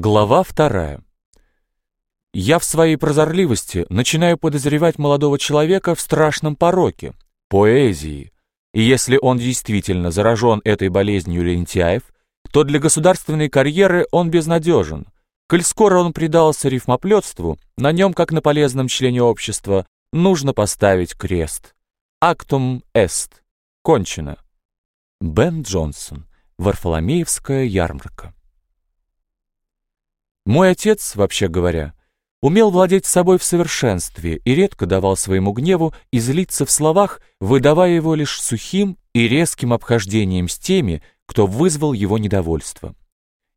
Глава вторая. Я в своей прозорливости начинаю подозревать молодого человека в страшном пороке — поэзии. И если он действительно заражен этой болезнью лентяев, то для государственной карьеры он безнадежен. Коль скоро он предался рифмоплетству, на нем, как на полезном члене общества, нужно поставить крест. Актум эст. Кончено. Бен Джонсон. Варфоломеевская ярмарка. Мой отец, вообще говоря, умел владеть собой в совершенстве и редко давал своему гневу излиться в словах, выдавая его лишь сухим и резким обхождением с теми, кто вызвал его недовольство.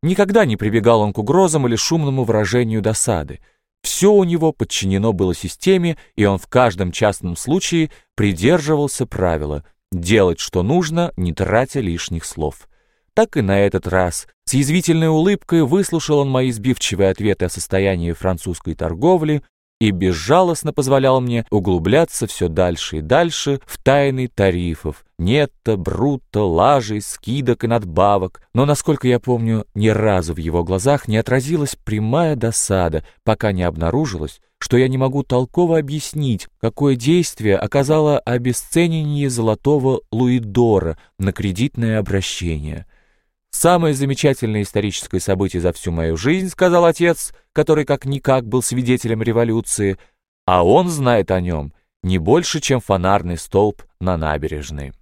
Никогда не прибегал он к угрозам или шумному выражению досады. Все у него подчинено было системе, и он в каждом частном случае придерживался правила «делать, что нужно, не тратя лишних слов». Так и на этот раз. С язвительной улыбкой выслушал он мои сбивчивые ответы о состоянии французской торговли и безжалостно позволял мне углубляться все дальше и дальше в тайны тарифов, нетто, брутто, лажей, скидок и надбавок. Но, насколько я помню, ни разу в его глазах не отразилась прямая досада, пока не обнаружилось, что я не могу толково объяснить, какое действие оказало обесценение золотого луидора на кредитное обращение. «Самое замечательное историческое событие за всю мою жизнь», — сказал отец, который как-никак был свидетелем революции, а он знает о нем не больше, чем фонарный столб на набережной.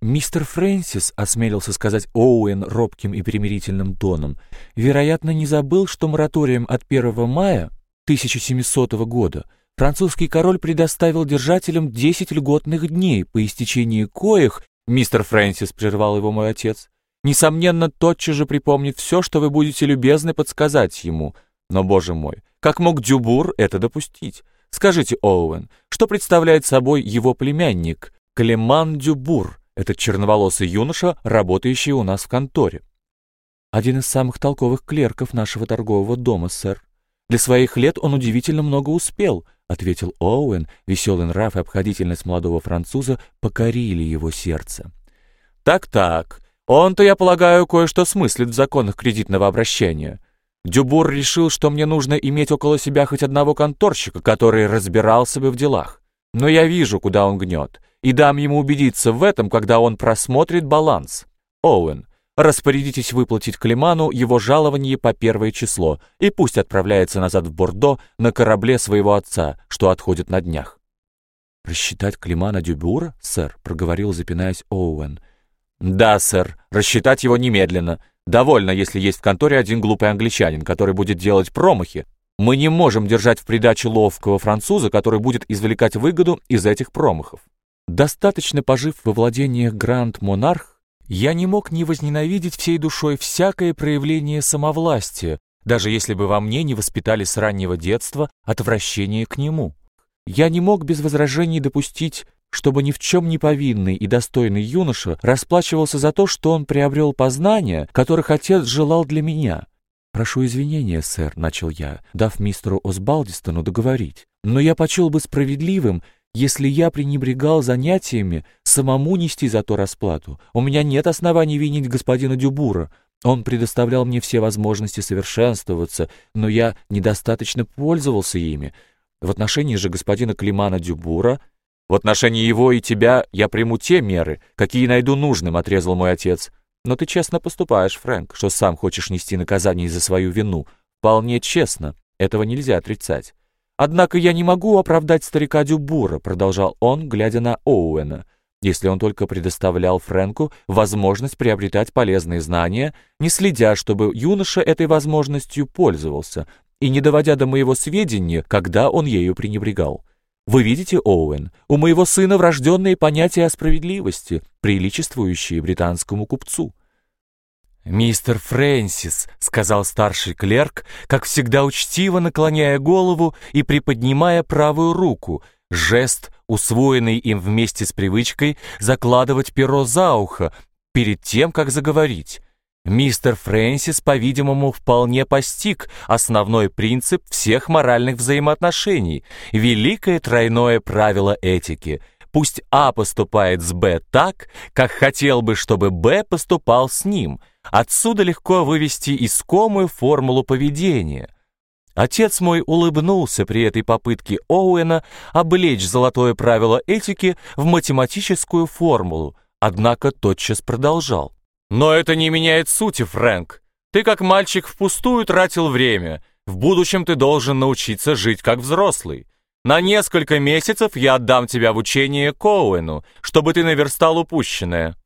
Мистер Фрэнсис, осмелился сказать Оуэн робким и примирительным тоном, вероятно, не забыл, что мораторием от 1 мая 1700 года французский король предоставил держателям 10 льготных дней, по истечении коих, мистер Фрэнсис прервал его мой отец, несомненно, тотчас же припомнит все, что вы будете любезны подсказать ему. Но, боже мой, как мог Дюбур это допустить? Скажите, Оуэн, что представляет собой его племянник Клеман Дюбур, этот черноволосый юноша, работающий у нас в конторе? Один из самых толковых клерков нашего торгового дома, сэр. Для своих лет он удивительно много успел, ответил Оуэн. Веселый нрав и обходительность молодого француза покорили его сердце. Так-так, он-то, я полагаю, кое-что смыслит в законах кредитного обращения. Дюбур решил, что мне нужно иметь около себя хоть одного конторщика, который разбирался бы в делах. Но я вижу, куда он гнет, и дам ему убедиться в этом, когда он просмотрит баланс. Оуэн, распорядитесь выплатить Климану его жалование по первое число, и пусть отправляется назад в Бордо на корабле своего отца, что отходит на днях. «Рассчитать Климана Дюбура, сэр?» — проговорил, запинаясь Оуэн. «Да, сэр, рассчитать его немедленно. Довольно, если есть в конторе один глупый англичанин, который будет делать промахи. Мы не можем держать в придаче ловкого француза, который будет извлекать выгоду из этих промахов». Достаточно пожив во владениях Гранд Монарх, я не мог не возненавидеть всей душой всякое проявление самовластия, даже если бы во мне не воспитали с раннего детства отвращение к нему. Я не мог без возражений допустить чтобы ни в чем не повинный и достойный юноша расплачивался за то, что он приобрел познания, которых отец желал для меня. «Прошу извинения, сэр», — начал я, дав мистеру Осбалдистону договорить, «но я почел бы справедливым, если я пренебрегал занятиями самому нести за то расплату. У меня нет оснований винить господина Дюбура. Он предоставлял мне все возможности совершенствоваться, но я недостаточно пользовался ими. В отношении же господина Климана Дюбура — в отношении его и тебя я приму те меры, какие найду нужным, отрезал мой отец. Но ты честно поступаешь, Фрэнк, что сам хочешь нести наказание за свою вину. Вполне честно, этого нельзя отрицать. Однако я не могу оправдать старика Дюбура, продолжал он, глядя на Оуэна, если он только предоставлял Фрэнку возможность приобретать полезные знания, не следя, чтобы юноша этой возможностью пользовался, и не доводя до моего сведения, когда он ею пренебрегал. Вы видите, Оуэн, у моего сына врожденные понятия о справедливости, приличествующие британскому купцу. «Мистер Фрэнсис», — сказал старший клерк, как всегда учтиво наклоняя голову и приподнимая правую руку, жест, усвоенный им вместе с привычкой закладывать перо за ухо перед тем, как заговорить. Мистер Фрэнсис, по-видимому, вполне постиг основной принцип всех моральных взаимоотношений, великое тройное правило этики. пусть А поступает с Б так, как хотел бы, чтобы Б поступал с ним. Отсюда легко вывести искомую формулу поведения. Отец мой улыбнулся при этой попытке Оуэна облечь золотое правило этики в математическую формулу, однако тотчас продолжал. «Но это не меняет сути, Фрэнк. Ты как мальчик впустую тратил время. В будущем ты должен научиться жить как взрослый. На несколько месяцев я отдам тебя в учение Коуэну, чтобы ты наверстал упущенное».